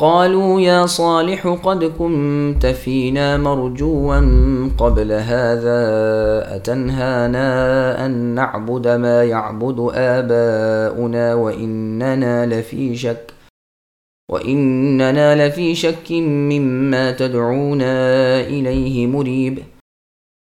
قالوا يا صالح قد كنت فينا مرجوا قبل هذا أتنهانا أن نعبد ما يعبد آباؤنا وإننا لفي شك وإننا لفي شك مما تدعونا إليه مريب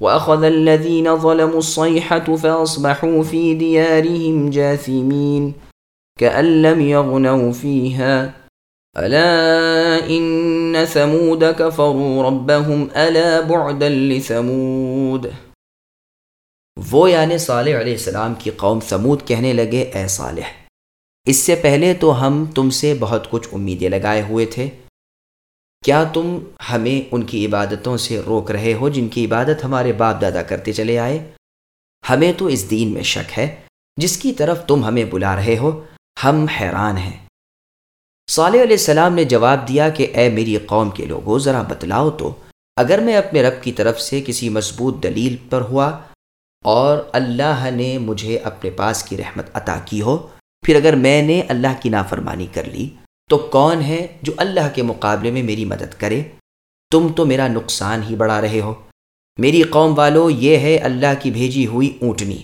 وأخذ الذين ظلموا الصيحة فأصبحوا في ديارهم جاثمين كأن لم يغنوا فيها. ألا إن ثمود كفروا ربهم. ألا بعدا لثمود. وہ یعنی صالح علیہ السلام کی قوم ثمود کہنے لگے، اے صالح، اس سے پہلے تو ہم تم سے بہت کچھ امیدیں لگائے ہوئے تھے کیا تم ہمیں ان کی عبادتوں سے روک رہے ہو جن کی عبادت ہمارے باپ دادا کرتے چلے آئے؟ ہمیں تو اس دین میں شک ہے۔ جس کی طرف تم ہمیں بلا رہے ہو، ہم حیران ہیں۔ صالح علیہ السلام نے جواب دیا کہ، اے میری قوم کے لوگوں ذرا بتلاؤ تو، اگر میں اپنے رب کی طرف سے کسی مضبوط دلیل پر ہوا اور اللہ نے مجھے اپنے پاس کی رحمت عطا کی ہو، پھر اگر میں نے اللہ کی نافرمانی کر لی تو کون ہے جو اللہ کے مقابلے میں میری مدد کرے؟ تم تو میرا نقصان ہی بڑھا رہے ہو۔ میری قوم والو، یہ ہے اللہ کی بھیجی ہوئی اونٹنی،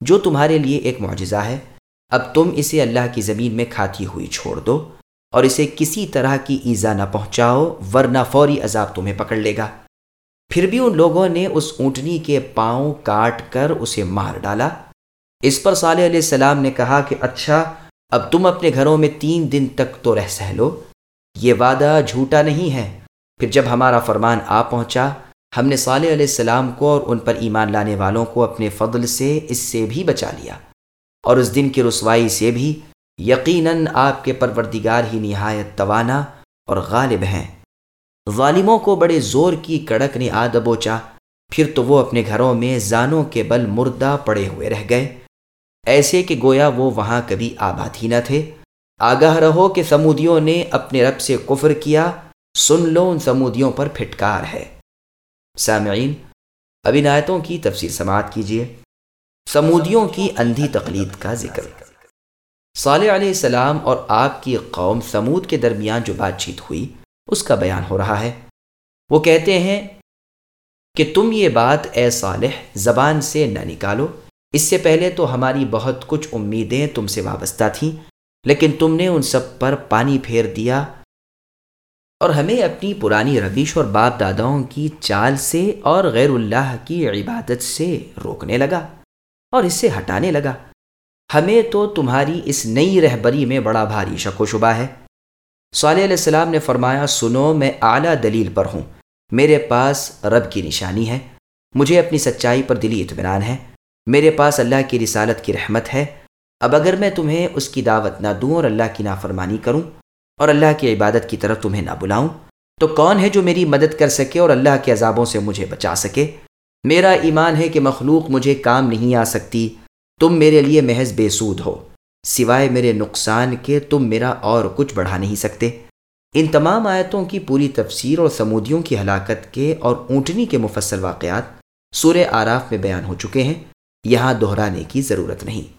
جو تمہارے لیے ایک معجزہ ہے۔ اب تم اسے اللہ کی زمین میں کھاتی ہوئی چھوڑ دو اور اسے کسی طرح کی ایزا نہ پہنچاؤ، ورنہ فوری عذاب تمہیں پکڑ لے گا۔ پھر بھی ان لوگوں نے اس اونٹنی کے پاؤں کاٹ کر اسے مار ڈالا۔ اس پر صالح علیہ السلام نے کہا کہ اچھا اب تم اپنے گھروں میں تین دن تک تو رہ سہ لو یہ وعدہ جھوٹا نہیں ہے۔ پھر جب ہمارا فرمان آ پہنچا، ہم نے صالح علیہ السلام کو اور ان پر ایمان لانے والوں کو اپنے فضل سے، اس سے بھی بچا لیا۔ اور اس دن کی رسوائی سے بھی یقیناً آپ کے پروردگار ہی نہایت توانا اور غالب ہیں۔ ظالموں کو بڑے زور کی کڑک نے آ دبوچا۔ پھر تو وہ اپنے گھروں میں زانوں کے بل مردہ پڑے ہوئے رہ گئے۔ ایسے کہ گویا وہ وہاں کبھی آباد ہی نہ تھے۔ آگاہ رہو کہ سمودیوں نے اپنے رب سے کفر کیا۔ سن لو ان سمودیوں پر پھٹکار ہے۔ سامعین، اب ان آیتوں کی تفسیر سماعت کیجیے۔ سمودیوں کی اندھی تقلید کا ذکر۔ صالح علیہ السلام اور آپ کی قوم سمود کے درمیان جو بات چیت ہوئی، اس کا بیان ہو رہا ہے۔ وہ کہتے ہیں کہ تم یہ بات اے صالح زبان سے نہ نکالو۔ اس سے پہلے تو ہماری بہت کچھ امیدیں تم سے وابستہ تھیں، لیکن تم نے ان سب پر پانی پھیر دیا۔ اور ہمیں اپنی پرانی رویش اور باپ داداؤں کی چال سے اور غیر اللہ کی عبادت سے روکنے لگا اور اس سے ہٹانے لگا۔ ہمیں تو تمہاری اس نئی رہبری میں بڑا بھاری شک و شبہ ہے۔ صالح علیہ السلام نے فرمایا، سنو، میں اعلیٰ دلیل پر ہوں۔ میرے پاس رب کی نشانی ہے، مجھے اپنی سچائی پر دلی اطمینان ہے۔ میرے پاس اللہ کی رسالت کی رحمت ہے۔ اب اگر میں تمہیں اس کی دعوت نہ دوں اور اللہ کی نافرمانی کروں اور اللہ کی عبادت کی طرف تمہیں نہ بلاؤں، تو کون ہے جو میری مدد کر سکے اور اللہ کے عذابوں سے مجھے بچا سکے؟ میرا ایمان ہے کہ مخلوق مجھے کام نہیں آ سکتی۔ تم میرے لیے محض بے سود ہو۔ سوائے میرے نقصان کے تم میرا اور کچھ بڑھا نہیں سکتے۔ ان تمام آیتوں کی پوری تفسیر اور سمودیوں کی ہلاکت کے اور اونٹنی کے مفصل واقعات سورہ آراف میں بیان ہو چکے ہیں۔ یہاں دہرانے کی ضرورت نہیں۔